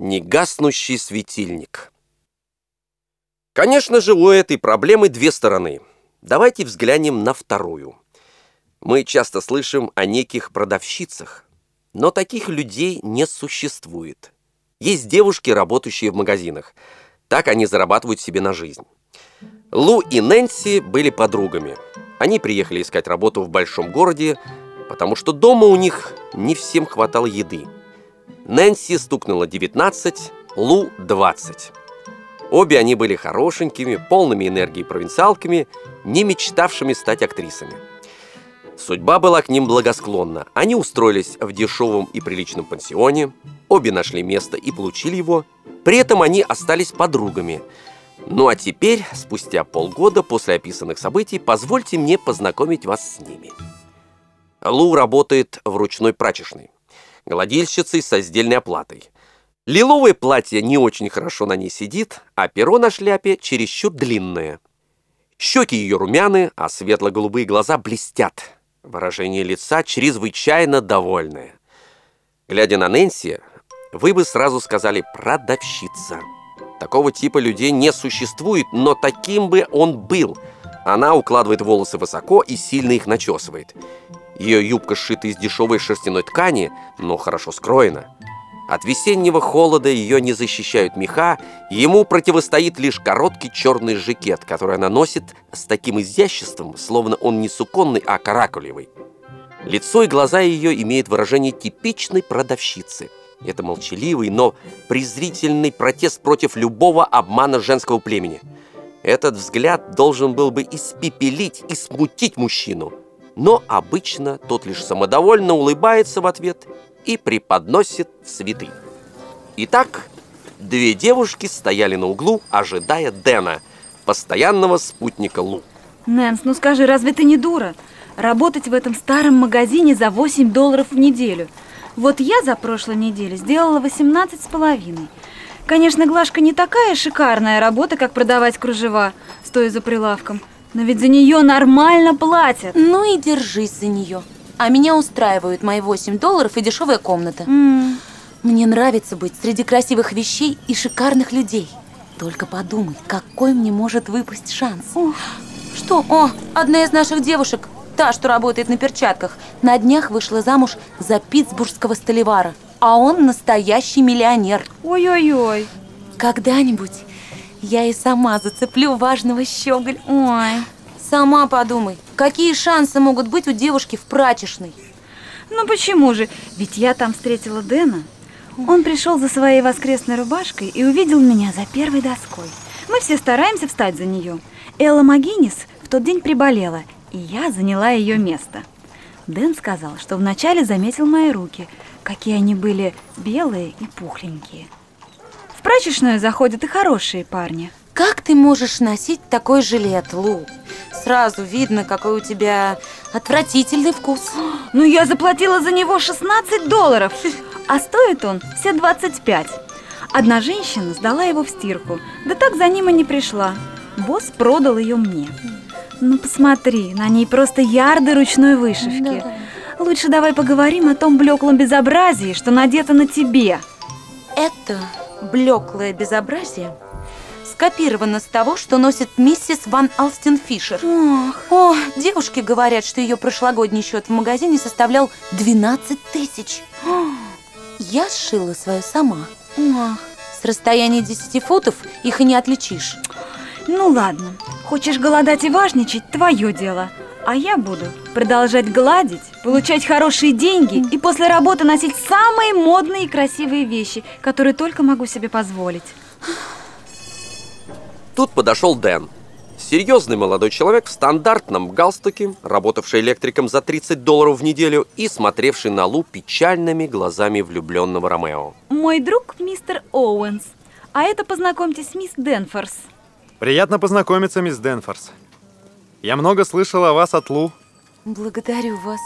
Негаснущий светильник. Конечно же, у этой проблемы две стороны. Давайте взглянем на вторую. Мы часто слышим о неких продавщицах, но таких людей не существует. Есть девушки, работающие в магазинах. Так они зарабатывают себе на жизнь. Лу и Нэнси были подругами. Они приехали искать работу в большом городе, потому что дома у них не всем хватало еды. Нэнси стукнуло 19, Лу 20. Обе они были хорошенькими, полными энергии провинциалками, не мечтавшими стать актрисами. Судьба была к ним благосклонна. Они устроились в дешевом и приличном пансионе, обе нашли место и получили его. При этом они остались подругами. Ну а теперь, спустя полгода после описанных событий, позвольте мне познакомить вас с ними. Лу работает в ручной прачечной гладильщицей со сдельной оплатой. Лиловое платье не очень хорошо на ней сидит, а перо на шляпе чересчур длинное. Щеки ее румяны, а светло-голубые глаза блестят. Выражение лица чрезвычайно довольное. Глядя на Нэнси, вы бы сразу сказали «продавщица». Такого типа людей не существует, но таким бы он был. Она укладывает волосы высоко и сильно их начесывает. Ее юбка сшита из дешевой шерстяной ткани, но хорошо скроена. От весеннего холода ее не защищают меха, ему противостоит лишь короткий черный жакет, который она носит с таким изяществом, словно он не суконный, а каракулевый. Лицо и глаза ее имеют выражение типичной продавщицы. Это молчаливый, но презрительный протест против любого обмана женского племени. Этот взгляд должен был бы испепелить и смутить мужчину – но обычно тот лишь самодовольно улыбается в ответ и преподносит цветы. Итак, две девушки стояли на углу, ожидая Дэна, постоянного спутника Лу. Нэнс, ну скажи, разве ты не дура? Работать в этом старом магазине за 8 долларов в неделю. Вот я за прошлой неделю сделала 18 с половиной. Конечно, Глашка не такая шикарная работа, как продавать кружева, стоя за прилавком – но ведь за нее нормально платят. Ну и держись за нее. А меня устраивают мои 8 долларов и дешевая комната. Mm. Мне нравится быть среди красивых вещей и шикарных людей. Только подумай, какой мне может выпасть шанс. Ух. Что? О, одна из наших девушек, та, что работает на перчатках, на днях вышла замуж за питтсбургского столевара. А он настоящий миллионер. Ой-ой-ой. Когда-нибудь я и сама зацеплю важного щеголь. Ой. Сама подумай, какие шансы могут быть у девушки в прачечной? Ну почему же? Ведь я там встретила Дэна. Он пришел за своей воскресной рубашкой и увидел меня за первой доской. Мы все стараемся встать за нее. Элла Магинис в тот день приболела, и я заняла ее место. Дэн сказал, что вначале заметил мои руки, какие они были белые и пухленькие. Прачечную заходят и хорошие парни. Как ты можешь носить такой жилет, Лу? Сразу видно, какой у тебя отвратительный вкус. Ну, я заплатила за него 16 долларов, а стоит он все 25. Одна женщина сдала его в стирку, да так за ним и не пришла. Босс продал ее мне. Ну, посмотри, на ней просто ярды ручной вышивки. Да. Лучше давай поговорим о том блеклом безобразии, что надето на тебе. Это блеклое безобразие скопировано с того, что носит миссис Ван Алстин Фишер. Ох. О, девушки говорят, что ее прошлогодний счет в магазине составлял 12 тысяч. Я сшила свою сама. Ох. С расстояния 10 футов их и не отличишь. Ну ладно, хочешь голодать и важничать, твое дело. А я буду продолжать гладить, получать хорошие деньги и после работы носить самые модные и красивые вещи, которые только могу себе позволить. Тут подошел Дэн. Серьезный молодой человек в стандартном галстуке, работавший электриком за 30 долларов в неделю и смотревший на Лу печальными глазами влюбленного Ромео. Мой друг мистер Оуэнс. А это, познакомьтесь, мисс Денфорс. Приятно познакомиться, мисс Денфорс. Я много слышал о вас от Лу. Благодарю вас.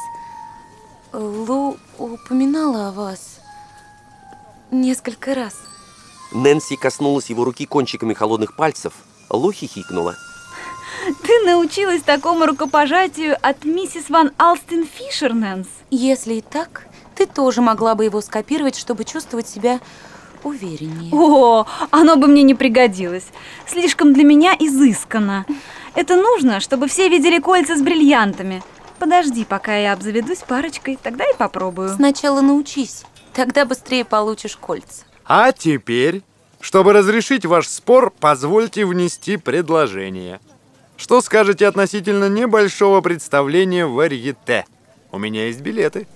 Лу упоминала о вас несколько раз. Нэнси коснулась его руки кончиками холодных пальцев. Лу хихикнула. Ты научилась такому рукопожатию от миссис Ван Алстин Фишер, Нэнс? Если и так, ты тоже могла бы его скопировать, чтобы чувствовать себя увереннее. О, оно бы мне не пригодилось. Слишком для меня изысканно. Это нужно, чтобы все видели кольца с бриллиантами. Подожди, пока я обзаведусь парочкой, тогда и попробую. Сначала научись, тогда быстрее получишь кольца. А теперь, чтобы разрешить ваш спор, позвольте внести предложение. Что скажете относительно небольшого представления в варьете? У меня есть билеты.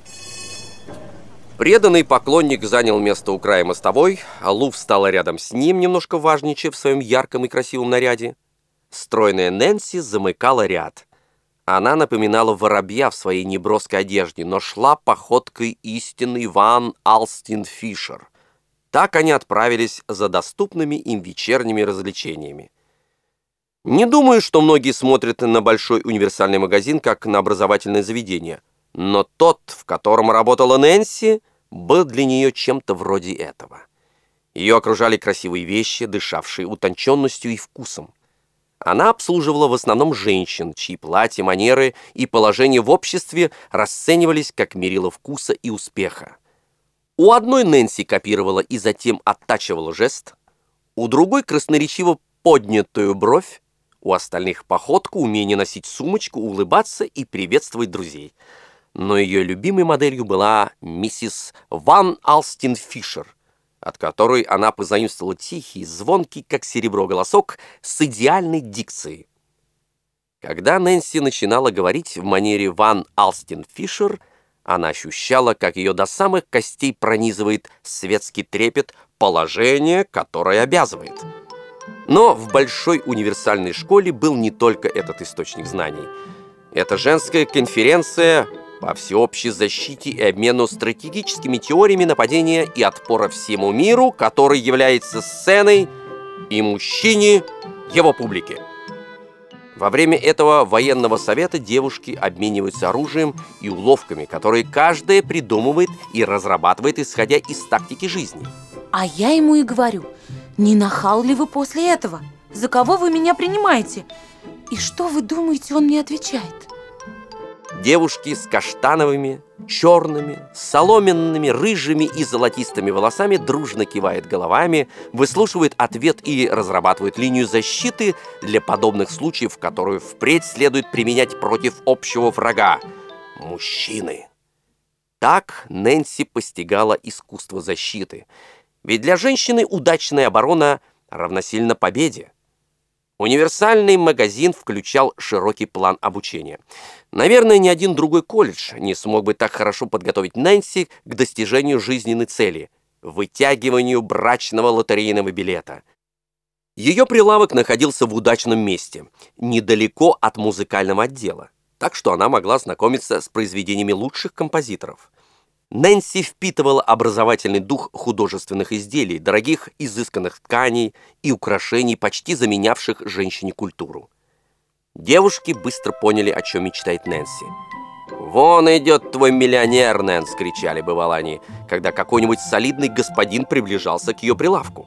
Преданный поклонник занял место у края мостовой, а Лу встала рядом с ним, немножко важничая в своем ярком и красивом наряде. Стройная Нэнси замыкала ряд. Она напоминала воробья в своей неброской одежде, но шла походкой истинный Ван Алстин Фишер. Так они отправились за доступными им вечерними развлечениями. Не думаю, что многие смотрят на большой универсальный магазин как на образовательное заведение – но тот, в котором работала Нэнси, был для нее чем-то вроде этого. Ее окружали красивые вещи, дышавшие утонченностью и вкусом. Она обслуживала в основном женщин, чьи платья, манеры и положение в обществе расценивались как мерило вкуса и успеха. У одной Нэнси копировала и затем оттачивала жест, у другой красноречиво поднятую бровь, у остальных походку, умение носить сумочку, улыбаться и приветствовать друзей – но ее любимой моделью была миссис Ван Алстин Фишер, от которой она позаимствовала тихий, звонкий, как серебро голосок, с идеальной дикцией. Когда Нэнси начинала говорить в манере Ван Алстин Фишер, она ощущала, как ее до самых костей пронизывает светский трепет положение, которое обязывает. Но в большой универсальной школе был не только этот источник знаний. Эта женская конференция по всеобщей защите и обмену стратегическими теориями нападения и отпора всему миру, который является сценой и мужчине его публики. Во время этого военного совета девушки обмениваются оружием и уловками, которые каждая придумывает и разрабатывает, исходя из тактики жизни. А я ему и говорю, не нахал ли вы после этого? За кого вы меня принимаете? И что вы думаете, он мне отвечает? Девушки с каштановыми, черными, соломенными, рыжими и золотистыми волосами дружно кивают головами, выслушивают ответ и разрабатывают линию защиты для подобных случаев, которую впредь следует применять против общего врага – мужчины. Так Нэнси постигала искусство защиты. Ведь для женщины удачная оборона равносильно победе. Универсальный магазин включал широкий план обучения. Наверное, ни один другой колледж не смог бы так хорошо подготовить Нэнси к достижению жизненной цели – вытягиванию брачного лотерейного билета. Ее прилавок находился в удачном месте, недалеко от музыкального отдела, так что она могла знакомиться с произведениями лучших композиторов. Нэнси впитывала образовательный дух художественных изделий, дорогих изысканных тканей и украшений, почти заменявших женщине культуру. Девушки быстро поняли, о чем мечтает Нэнси. «Вон идет твой миллионер, Нэнс!» — кричали бывало они, когда какой-нибудь солидный господин приближался к ее прилавку.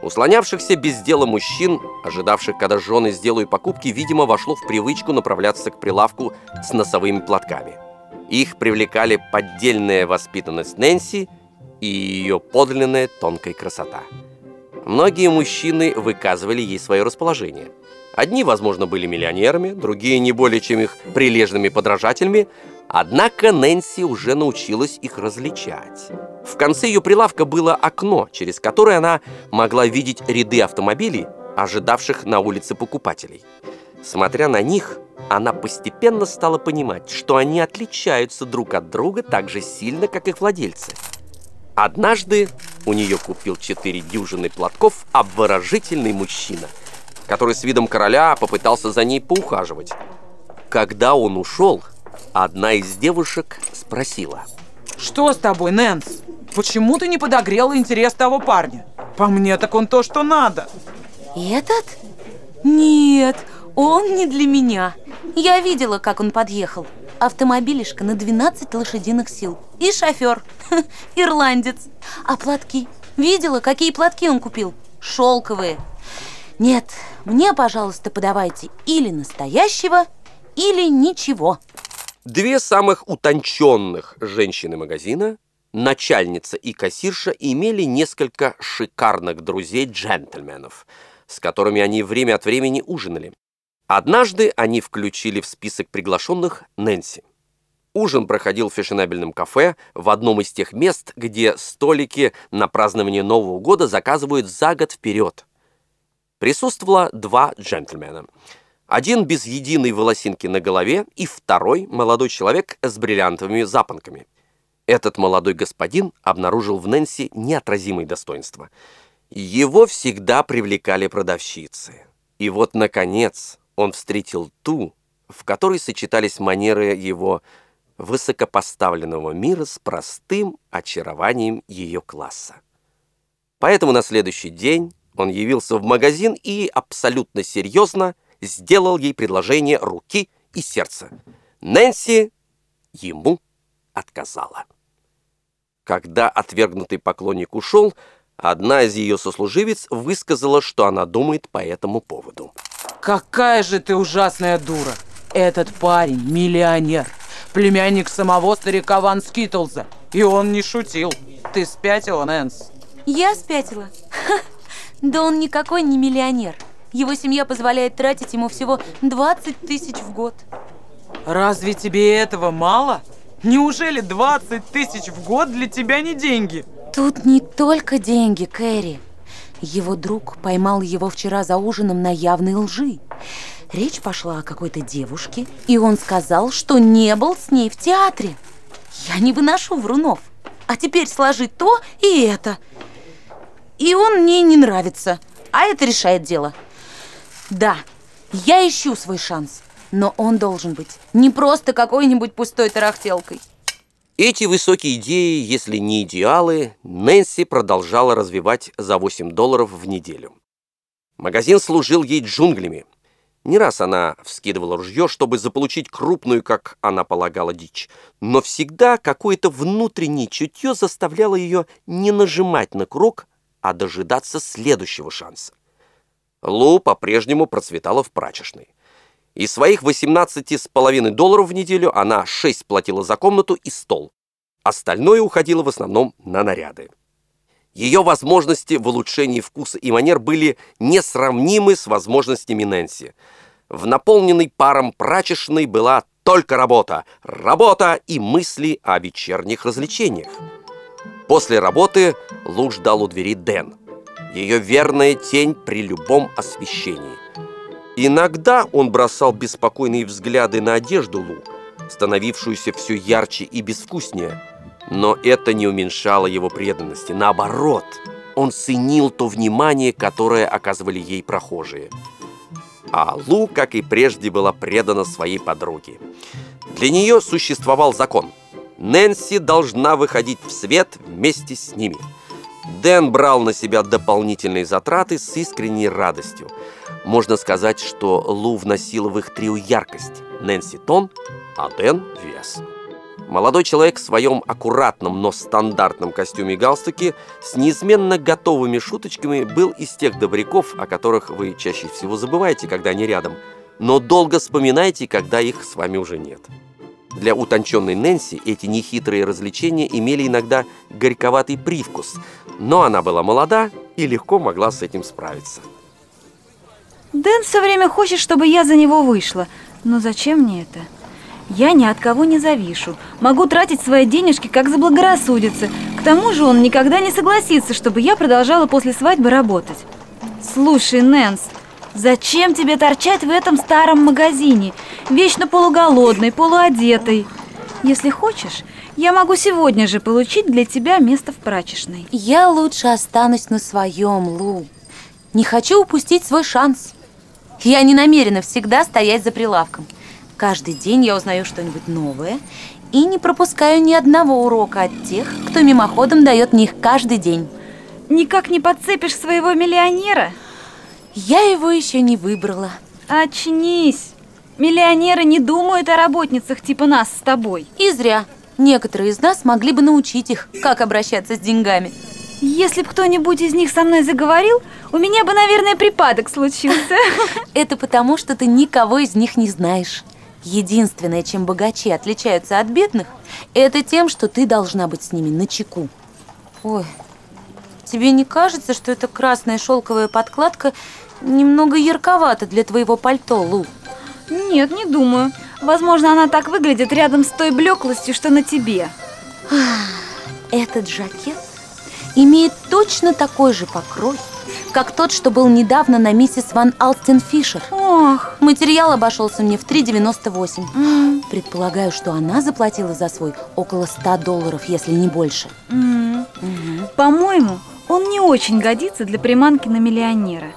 У без дела мужчин, ожидавших, когда жены сделают покупки, видимо, вошло в привычку направляться к прилавку с носовыми платками. Их привлекали поддельная воспитанность Нэнси и ее подлинная тонкая красота. Многие мужчины выказывали ей свое расположение. Одни, возможно, были миллионерами, другие не более чем их прилежными подражателями, однако Нэнси уже научилась их различать. В конце ее прилавка было окно, через которое она могла видеть ряды автомобилей, ожидавших на улице покупателей. Смотря на них, она постепенно стала понимать, что они отличаются друг от друга так же сильно, как их владельцы. Однажды у нее купил четыре дюжины платков обворожительный мужчина, который с видом короля попытался за ней поухаживать. Когда он ушел, одна из девушек спросила. Что с тобой, Нэнс? Почему ты не подогрела интерес того парня? По мне так он то, что надо. Этот? Нет, он не для меня. Я видела, как он подъехал. Автомобилишка на 12 лошадиных сил. И шофер. Ирландец. А платки? Видела, какие платки он купил? Шелковые. Нет, мне, пожалуйста, подавайте или настоящего, или ничего. Две самых утонченных женщины магазина начальница и кассирша имели несколько шикарных друзей-джентльменов, с которыми они время от времени ужинали. Однажды они включили в список приглашенных Нэнси. Ужин проходил в фешенебельном кафе в одном из тех мест, где столики на празднование Нового года заказывают за год вперед. Присутствовало два джентльмена. Один без единой волосинки на голове и второй молодой человек с бриллиантовыми запонками. Этот молодой господин обнаружил в Нэнси неотразимые достоинства. Его всегда привлекали продавщицы. И вот, наконец, он встретил ту, в которой сочетались манеры его высокопоставленного мира с простым очарованием ее класса. Поэтому на следующий день он явился в магазин и абсолютно серьезно сделал ей предложение руки и сердца. Нэнси ему отказала. Когда отвергнутый поклонник ушел, одна из ее сослуживец высказала, что она думает по этому поводу. Какая же ты ужасная дура! Этот парень миллионер, племянник самого старика Ван Скитлза. И он не шутил. Ты спятила, Нэнс? Я спятила? Ха, да он никакой не миллионер. Его семья позволяет тратить ему всего 20 тысяч в год. Разве тебе этого мало? Неужели 20 тысяч в год для тебя не деньги? Тут не только деньги, Кэрри. Его друг поймал его вчера за ужином на явной лжи. Речь пошла о какой-то девушке, и он сказал, что не был с ней в театре. Я не выношу врунов. А теперь сложи то и это. И он мне не нравится, а это решает дело. Да, я ищу свой шанс. Но он должен быть не просто какой-нибудь пустой тарахтелкой. Эти высокие идеи, если не идеалы, Нэнси продолжала развивать за 8 долларов в неделю. Магазин служил ей джунглями. Не раз она вскидывала ружье, чтобы заполучить крупную, как она полагала, дичь. Но всегда какое-то внутреннее чутье заставляло ее не нажимать на курок, а дожидаться следующего шанса. Лу по-прежнему процветала в прачечной. Из своих 18 с половиной долларов в неделю она 6 платила за комнату и стол. Остальное уходило в основном на наряды. Ее возможности в улучшении вкуса и манер были несравнимы с возможностями Нэнси. В наполненной паром прачечной была только работа, работа и мысли о вечерних развлечениях. После работы Лу ждал у двери Дэн. Ее верная тень при любом освещении. Иногда он бросал беспокойные взгляды на одежду Лу, становившуюся все ярче и безвкуснее. Но это не уменьшало его преданности. Наоборот, он ценил то внимание, которое оказывали ей прохожие. А Лу, как и прежде, была предана своей подруге. Для нее существовал закон. Нэнси должна выходить в свет вместе с ними. Дэн брал на себя дополнительные затраты с искренней радостью – можно сказать, что Лу вносила в их трио яркость, Нэнси – тон, а Дэн – вес. Молодой человек в своем аккуратном, но стандартном костюме галстуке с неизменно готовыми шуточками был из тех добряков, о которых вы чаще всего забываете, когда они рядом, но долго вспоминаете, когда их с вами уже нет. Для утонченной Нэнси эти нехитрые развлечения имели иногда горьковатый привкус, но она была молода и легко могла с этим справиться. Дэн все время хочет, чтобы я за него вышла. Но зачем мне это? Я ни от кого не завишу. Могу тратить свои денежки, как заблагорассудится. К тому же он никогда не согласится, чтобы я продолжала после свадьбы работать. Слушай, Нэнс, зачем тебе торчать в этом старом магазине? Вечно полуголодной, полуодетой. Если хочешь, я могу сегодня же получить для тебя место в прачечной. Я лучше останусь на своем, Лу. Не хочу упустить свой шанс. Я не намерена всегда стоять за прилавком. Каждый день я узнаю что-нибудь новое и не пропускаю ни одного урока от тех, кто мимоходом дает мне их каждый день. Никак не подцепишь своего миллионера? Я его еще не выбрала. Очнись! Миллионеры не думают о работницах типа нас с тобой. И зря. Некоторые из нас могли бы научить их, как обращаться с деньгами. Если бы кто-нибудь из них со мной заговорил, у меня бы, наверное, припадок случился. Это потому, что ты никого из них не знаешь. Единственное, чем богачи отличаются от бедных, это тем, что ты должна быть с ними на чеку. Ой, тебе не кажется, что эта красная шелковая подкладка немного ярковата для твоего пальто, Лу? Нет, не думаю. Возможно, она так выглядит рядом с той блеклостью, что на тебе. Этот жакет имеет точно такой же покрой, как тот, что был недавно на миссис Ван Алстен Фишер. Ох, Материал обошелся мне в 3,98. Предполагаю, что она заплатила за свой около 100 долларов, если не больше. м. по-моему, он не очень годится для приманки на миллионера.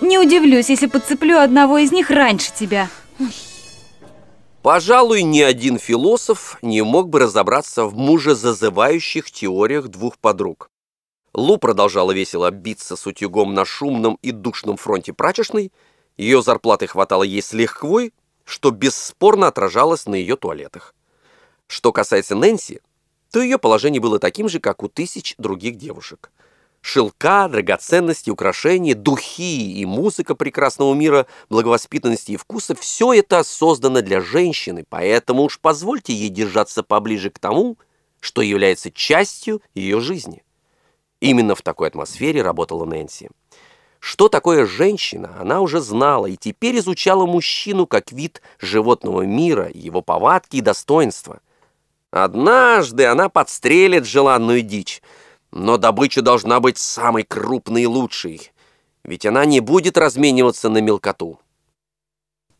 Не удивлюсь, если подцеплю одного из них раньше тебя. Пожалуй, ни один философ не мог бы разобраться в мужезазывающих теориях двух подруг. Лу продолжала весело биться с утюгом на шумном и душном фронте прачечной, ее зарплаты хватало ей с лихвой, что бесспорно отражалось на ее туалетах. Что касается Нэнси, то ее положение было таким же, как у тысяч других девушек. Шелка, драгоценности, украшения, духи и музыка прекрасного мира, благовоспитанности и вкуса – все это создано для женщины, поэтому уж позвольте ей держаться поближе к тому, что является частью ее жизни. Именно в такой атмосфере работала Нэнси. Что такое женщина, она уже знала и теперь изучала мужчину как вид животного мира, его повадки и достоинства. Однажды она подстрелит желанную дичь, но добыча должна быть самой крупной и лучшей, ведь она не будет размениваться на мелкоту.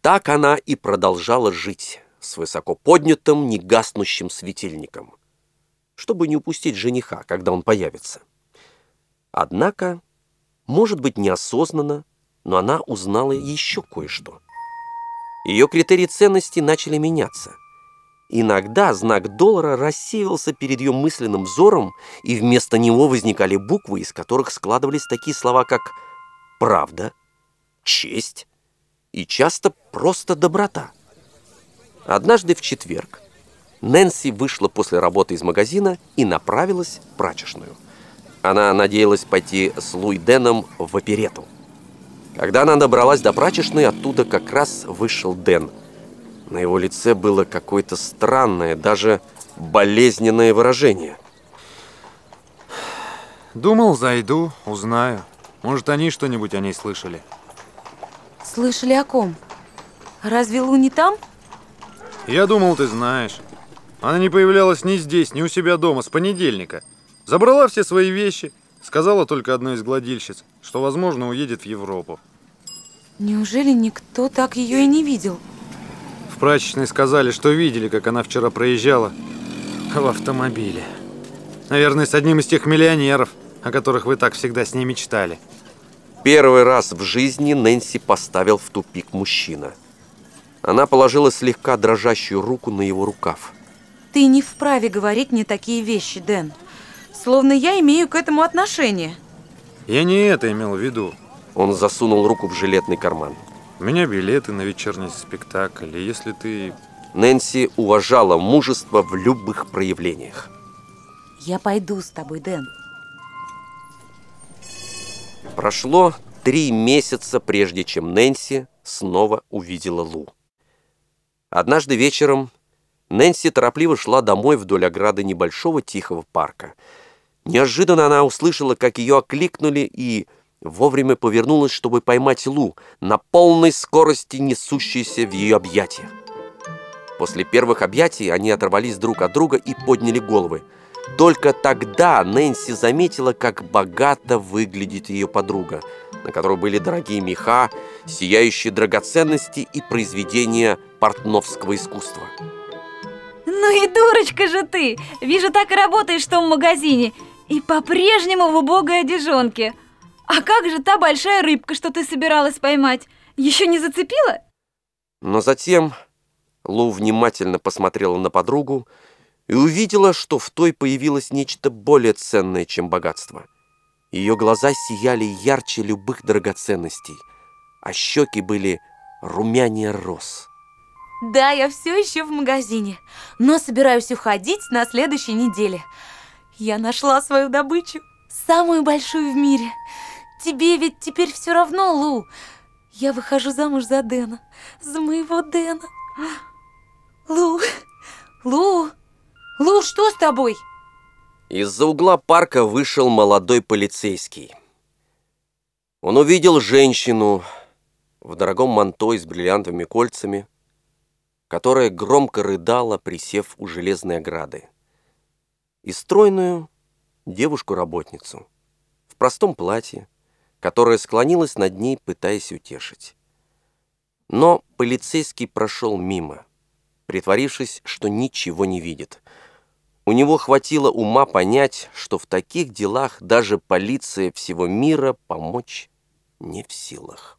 Так она и продолжала жить с высоко поднятым, негаснущим светильником, чтобы не упустить жениха, когда он появится. Однако, может быть, неосознанно, но она узнала еще кое-что. Ее критерии ценности начали меняться. Иногда знак доллара рассеивался перед ее мысленным взором, и вместо него возникали буквы, из которых складывались такие слова, как «правда», «честь» и часто просто «доброта». Однажды в четверг Нэнси вышла после работы из магазина и направилась в прачечную. Она надеялась пойти с Луи Дэном в оперету. Когда она добралась до прачечной, оттуда как раз вышел Дэн. На его лице было какое-то странное, даже болезненное выражение. Думал, зайду, узнаю. Может, они что-нибудь о ней слышали. Слышали о ком? Разве Лу не там? Я думал, ты знаешь. Она не появлялась ни здесь, ни у себя дома с понедельника. Забрала все свои вещи. Сказала только одной из гладильщиц, что, возможно, уедет в Европу. Неужели никто так ее и не видел? В прачечной сказали, что видели, как она вчера проезжала в автомобиле. Наверное, с одним из тех миллионеров, о которых вы так всегда с ней мечтали. Первый раз в жизни Нэнси поставил в тупик мужчина. Она положила слегка дрожащую руку на его рукав. Ты не вправе говорить мне такие вещи, Дэн. Словно я имею к этому отношение. Я не это имел в виду. Он засунул руку в жилетный карман. У меня билеты на вечерний спектакль, и если ты... Нэнси уважала мужество в любых проявлениях. Я пойду с тобой, Дэн. Прошло три месяца, прежде чем Нэнси снова увидела Лу. Однажды вечером Нэнси торопливо шла домой вдоль ограды небольшого тихого парка. Неожиданно она услышала, как ее окликнули и вовремя повернулась, чтобы поймать Лу, на полной скорости несущейся в ее объятия. После первых объятий они оторвались друг от друга и подняли головы. Только тогда Нэнси заметила, как богато выглядит ее подруга, на которой были дорогие меха, сияющие драгоценности и произведения портновского искусства. Ну и дурочка же ты! Вижу, так и работаешь в том магазине. И по-прежнему в убогой одежонке. А как же та большая рыбка, что ты собиралась поймать? Еще не зацепила? Но затем Лу внимательно посмотрела на подругу и увидела, что в той появилось нечто более ценное, чем богатство. Ее глаза сияли ярче любых драгоценностей, а щеки были румянее роз. Да, я все еще в магазине, но собираюсь уходить на следующей неделе. Я нашла свою добычу, самую большую в мире. Тебе ведь теперь все равно, Лу. Я выхожу замуж за Дэна, за моего Дэна. Лу, Лу, Лу, что с тобой? Из-за угла парка вышел молодой полицейский. Он увидел женщину в дорогом манто с бриллиантовыми кольцами, которая громко рыдала, присев у железной ограды, и стройную девушку-работницу в простом платье, которая склонилась над ней, пытаясь утешить. Но полицейский прошел мимо, притворившись, что ничего не видит. У него хватило ума понять, что в таких делах даже полиция всего мира помочь не в силах.